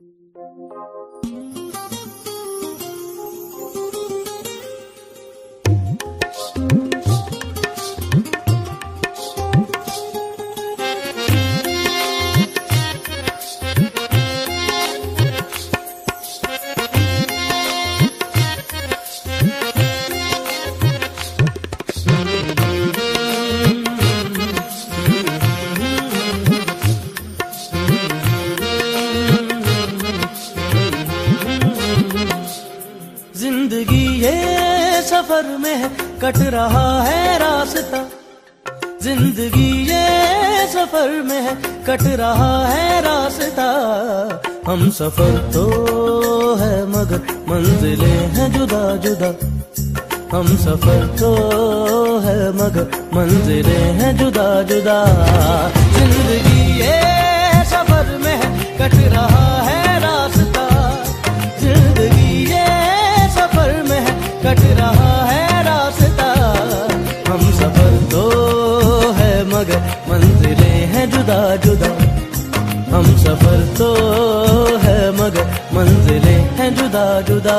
Thank you. Cut रहा है रास्ता। ज़िंदगी ये सफ़र में है, कट रहा है रास्ता। हम सफ़र तो है, मगर मंजिलें हैं जुदा जुदा। हम सफ़र तो है, मगर मंजिलें हैं जुदा जुदा। ज़िंदगी ये सफ़र में कट रहा है रास्ता। ज़िंदगी ये सफ़र में कट रहा हम सफ़र तो है मगर मंजिलें हैं जुदा जुदा।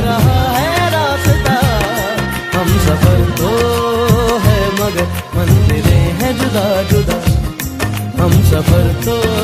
रहा है रास्ता। हम सफ़र तो है मगर मंदिरें हैं जुदा जुदा हम सफ़र तो